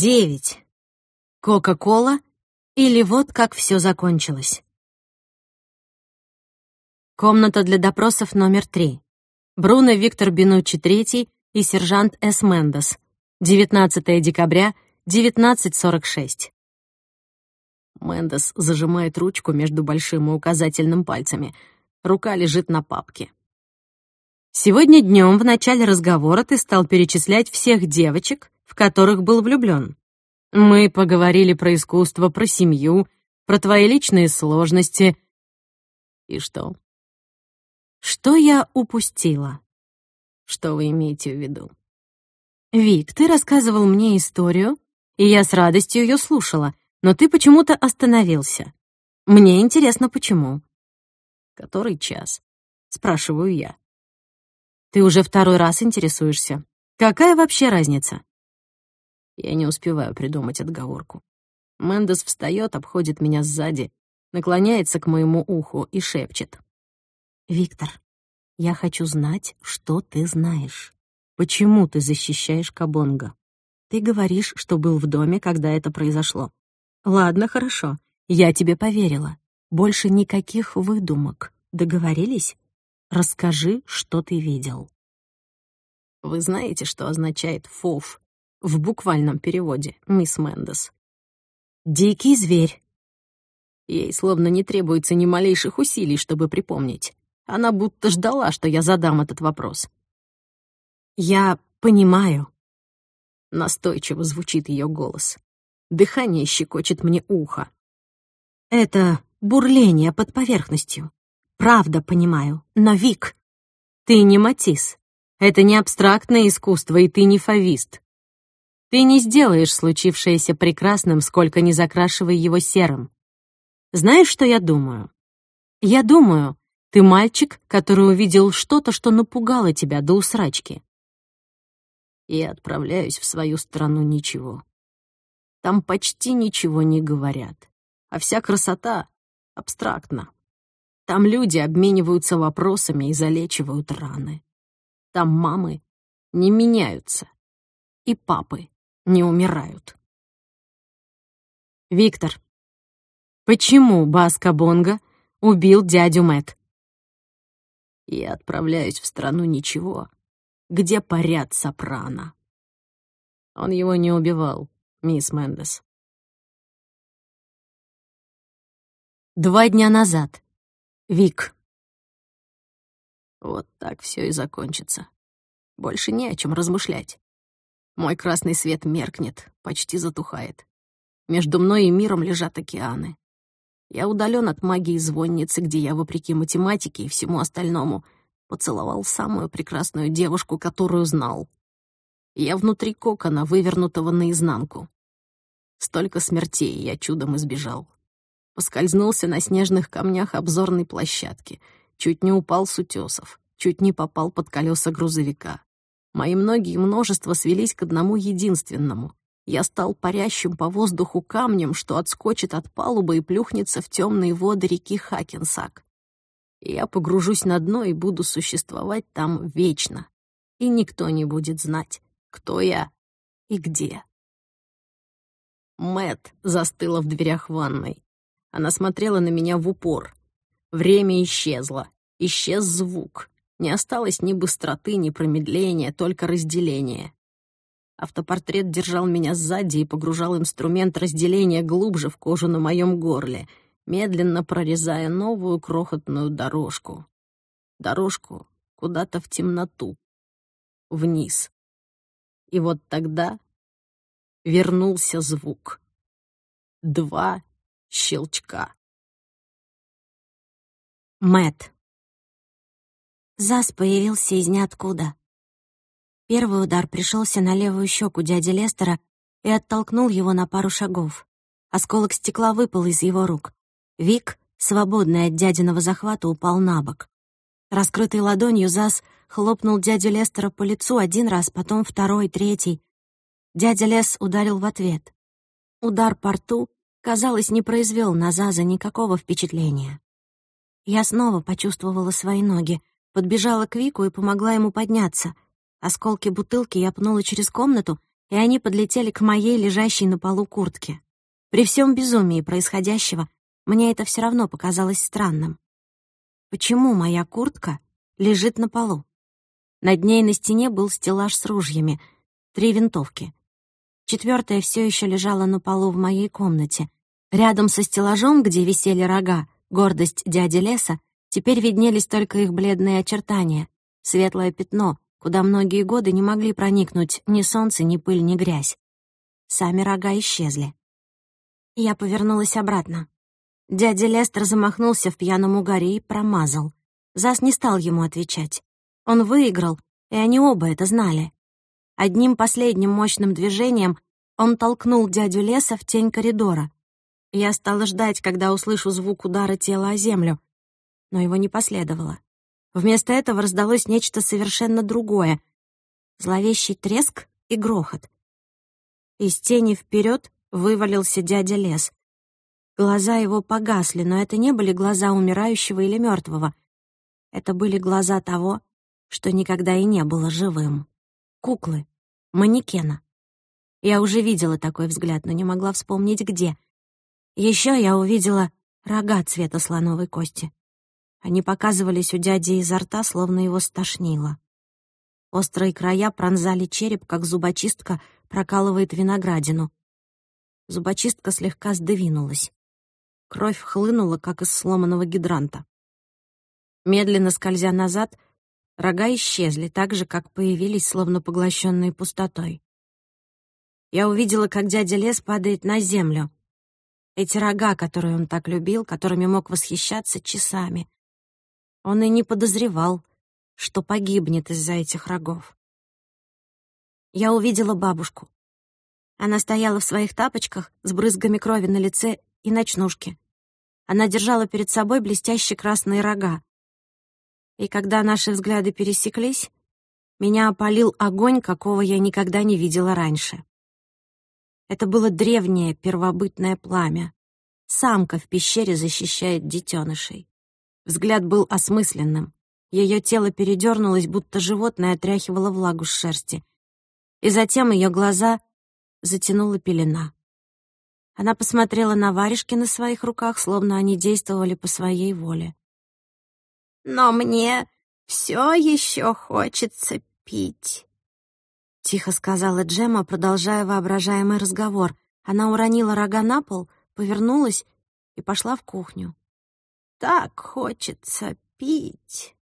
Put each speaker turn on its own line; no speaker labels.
Девять. Кока-кола или вот как все закончилось. Комната для допросов номер три. Бруно Виктор Бенуччи III и сержант С. Мендес. 19 декабря, 19.46.
Мендес зажимает ручку между большим и указательным пальцами. Рука лежит на папке.
Сегодня днем в начале разговора ты стал перечислять всех девочек, в которых был влюблен. Мы поговорили про искусство, про семью, про твои личные сложности.
И что?
Что я упустила?
Что вы имеете в виду?
Вик, ты рассказывал мне историю, и я с радостью ее слушала, но ты почему-то остановился. Мне интересно, почему.
Который час? Спрашиваю я.
Ты уже второй раз интересуешься. Какая вообще разница?
Я не успеваю придумать отговорку. Мендес встает, обходит меня сзади, наклоняется к моему уху и шепчет.
«Виктор, я хочу знать, что ты знаешь. Почему ты защищаешь Кабонга? Ты говоришь, что был в доме, когда это произошло. Ладно, хорошо, я тебе поверила. Больше никаких выдумок. Договорились? Расскажи, что ты видел.
Вы знаете, что означает «фов» в буквальном переводе, мисс Мендес?
«Дикий зверь».
Ей словно не требуется ни малейших усилий, чтобы припомнить. Она будто ждала, что я задам этот вопрос.
«Я понимаю».
Настойчиво звучит ее голос. Дыхание щекочет мне ухо.
«Это бурление под поверхностью. Правда понимаю. Но, Вик, ты не Матис. Это не абстрактное искусство, и ты не фавист. Ты не сделаешь случившееся прекрасным, сколько не закрашивай его серым. Знаешь, что я думаю? Я думаю, ты мальчик, который увидел что-то, что напугало тебя до усрачки.
И отправляюсь в свою страну ничего. Там почти ничего не говорят, а вся красота абстрактна. Там люди обмениваются вопросами и залечивают раны. Там мамы не меняются, и папы не умирают.
Виктор, почему Баска Бонга убил дядю Мэт?
Я отправляюсь в страну ничего, где парят сопрано. Он его не убивал, мисс Мендес.
Два дня назад. Вик.
Вот так все и закончится. Больше не о чем размышлять. Мой красный свет меркнет, почти затухает. Между мной и миром лежат океаны. Я удален от магии звонницы, где я, вопреки математике и всему остальному, поцеловал самую прекрасную девушку, которую знал. Я внутри кокона, вывернутого наизнанку. Столько смертей я чудом избежал поскользнулся на снежных камнях обзорной площадки, чуть не упал с утесов, чуть не попал под колеса грузовика. Мои многие множества свелись к одному единственному. Я стал парящим по воздуху камнем, что отскочит от палубы и плюхнется в темные воды реки Хакенсак. я погружусь на дно и буду существовать там вечно. И никто не будет знать, кто я и где. Мэт застыла в дверях ванной. Она смотрела на меня в упор. Время исчезло. Исчез звук. Не осталось ни быстроты, ни промедления, только разделение. Автопортрет держал меня сзади и погружал инструмент разделения глубже в кожу на моем горле, медленно прорезая новую крохотную дорожку. Дорожку куда-то в темноту. Вниз. И вот тогда вернулся звук. Два щелчка.
Мэт. Зас появился из ниоткуда. Первый удар пришелся на левую щеку дяди Лестера и оттолкнул его на пару шагов. Осколок стекла выпал из его рук. Вик, свободный от дядиного захвата, упал на бок. Раскрытой ладонью Зас хлопнул дядю Лестера по лицу один раз, потом второй, третий. Дядя Лес ударил в ответ. Удар по рту казалось, не произвел на Заза никакого впечатления. Я снова почувствовала свои ноги, подбежала к Вику и помогла ему подняться. Осколки бутылки я пнула через комнату и они подлетели к моей лежащей на полу куртке. При всем безумии происходящего мне это все равно показалось странным. Почему моя куртка лежит на полу? Над ней на стене был стеллаж с ружьями, три винтовки. Четвертая все еще лежала на полу в моей комнате. Рядом со стеллажом, где висели рога, гордость дяди Леса, теперь виднелись только их бледные очертания, светлое пятно, куда многие годы не могли проникнуть ни солнце, ни пыль, ни грязь. Сами рога исчезли. Я повернулась обратно. Дядя Лестер замахнулся в пьяном угаре и промазал. Зас не стал ему отвечать. Он выиграл, и они оба это знали. Одним последним мощным движением он толкнул дядю Леса в тень коридора. Я стала ждать, когда услышу звук удара тела о землю, но его не последовало. Вместо этого раздалось нечто совершенно другое. Зловещий треск и грохот. Из тени вперед вывалился дядя Лес. Глаза его погасли, но это не были глаза умирающего или мертвого. Это были глаза того, что никогда и не было живым куклы, манекена. Я уже видела такой взгляд, но не могла вспомнить, где. Еще я увидела рога цвета слоновой кости. Они показывались у дяди изо рта, словно его стошнило. Острые края пронзали череп, как зубочистка прокалывает виноградину. Зубочистка слегка сдвинулась. Кровь хлынула, как из сломанного гидранта. Медленно скользя назад, Рога исчезли так же, как появились, словно поглощенные пустотой. Я увидела, как дядя Лес падает на землю. Эти рога, которые он так любил, которыми мог восхищаться часами. Он и не подозревал, что погибнет из-за этих рогов. Я увидела бабушку. Она стояла в своих тапочках с брызгами крови на лице и ночнушке. Она держала перед собой блестящие красные рога. И когда наши взгляды пересеклись, меня опалил огонь, какого я никогда не видела раньше. Это было древнее первобытное пламя. Самка в пещере защищает детенышей. Взгляд был осмысленным. Ее тело передернулось, будто животное отряхивало влагу с шерсти. И затем ее глаза затянула пелена. Она посмотрела на варежки на своих руках, словно они действовали по своей воле но мне все еще хочется пить», — тихо сказала Джема, продолжая воображаемый разговор. Она уронила рога на пол, повернулась и пошла в кухню. «Так хочется пить».